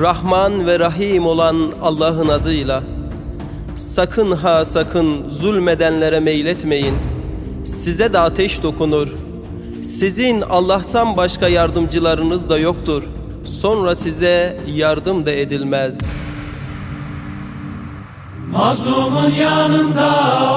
Rahman ve Rahim olan Allah'ın adıyla. Sakın ha sakın zulmedenlere meyletmeyin. Size de ateş dokunur. Sizin Allah'tan başka yardımcılarınız da yoktur. Sonra size yardım da edilmez. Mazlumun yanında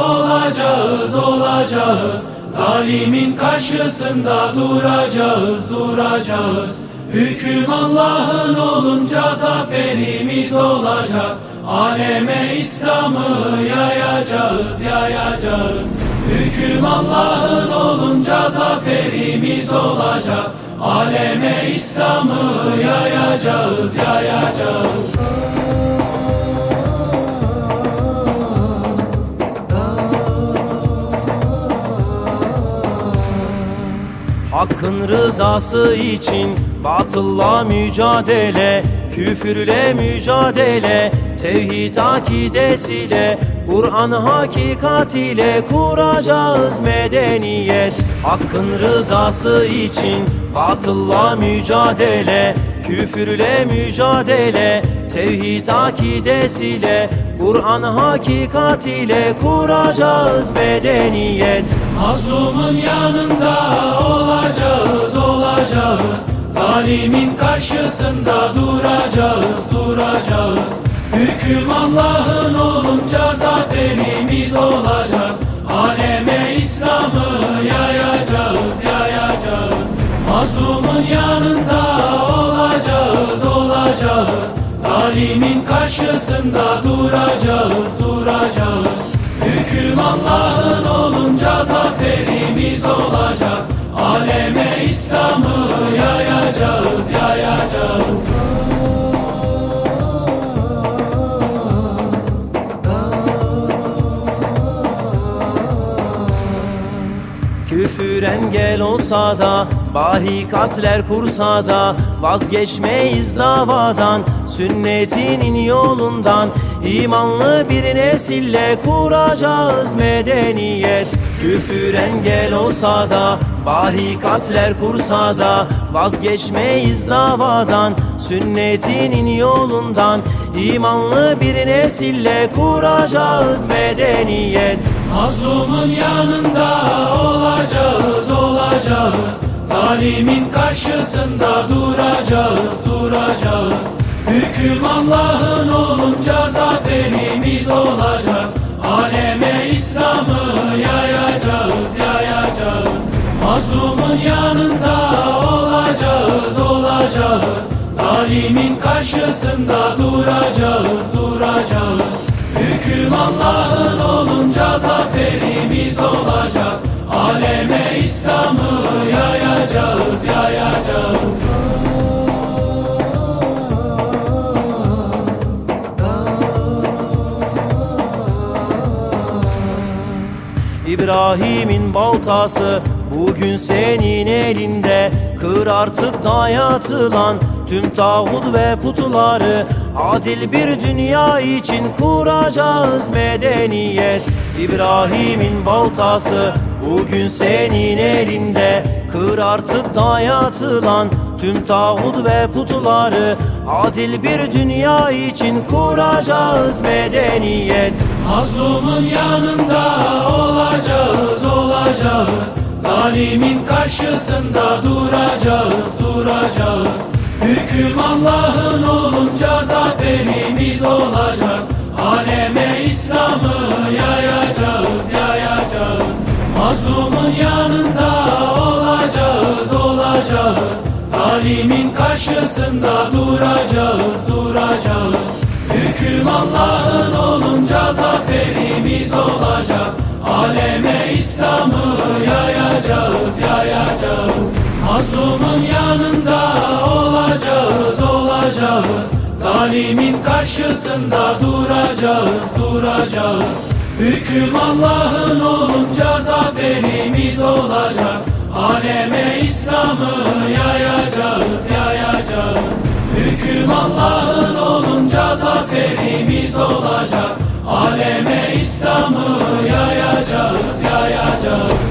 olacağız, olacağız. Zalimin karşısında duracağız, duracağız. Hüküm Allah'ın olunca zaferimiz olacak. Aleme İslam'ı yayacağız, yayacağız. Hüküm Allah'ın olunca zaferimiz olacak. Aleme İslam'ı yayacağız, yayacağız. Hakkın rızası için batılla mücadele Küfürle mücadele Tevhid akidesiyle Kur'an hakikatiyle kuracağız medeniyet Hakkın rızası için batılla mücadele Küfürle mücadele Tevhid akidesiyle Kur'an hakikatiyle kuracağız medeniyet Mazlumun yanında olacağız, olacağız. Zalimin karşısında duracağız, duracağız. Hüküm Allah'ın olunca zaferimiz olacak. Aleme İslam'ı yayacağız, yayacağız. Mazlumun yanında olacağız, olacağız. Zalimin karşısında duracağız, duracağız. Hüküm Allah'ın olunca zaferimiz olacak. Aleme İslam'ı yayacağız, yayacağız. Küfür engel olsa da Barikatler kursa da Vazgeçmeyiz davadan Sünnetinin yolundan imanlı bir nesille kuracağız medeniyet Küfür engel olsa da Barikatler kursa da Vazgeçmeyiz davadan Sünnetinin yolundan imanlı bir nesille kuracağız medeniyet Mazlumun yanında olacağız, olacağız. Zalimin karşısında duracağız, duracağız. Hüküm Allah'ın olunca zaferimiz olacak. Aleme İslam'ı yayacağız, yayacağız. Mazlumun yanında olacağız, olacağız. Zalimin karşısında duracağız, duracağız. Hüküm Allah'ın olunca zaferimiz olacak. Aleme İslam'ı yayacağız, yayacağız. İbrahim'in baltası bugün senin elinde. Kır artık dayatılan tüm tağut ve putları Adil bir dünya için kuracağız medeniyet. İbrahim'in baltası bugün senin elinde. Kır artık dayatılan tüm tağut ve putları Adil bir dünya için kuracağız medeniyet. Mazlumun yanında. Zalimin karşısında duracağız, duracağız. Hüküm Allah'ın olunca zaferimiz olacak. Aleme İslam'ı yayacağız, yayacağız. Mazlumun yanında olacağız, olacağız. Zalimin karşısında duracağız, duracağız. Hüküm Allah'ın olunca zaferimiz olacak. Aleme İslam'ı yayacağız, yayacağız. Mazlumun yanında olacağız, olacağız. Zalimin karşısında duracağız, duracağız. Hüküm Allah'ın olunca zaferimiz olacak. Aleme İslam'ı yayacağız, yayacağız. Hüküm Allah'ın olunca zaferimiz olacak. Aleme İslam'ı yayacağız, yayacağız.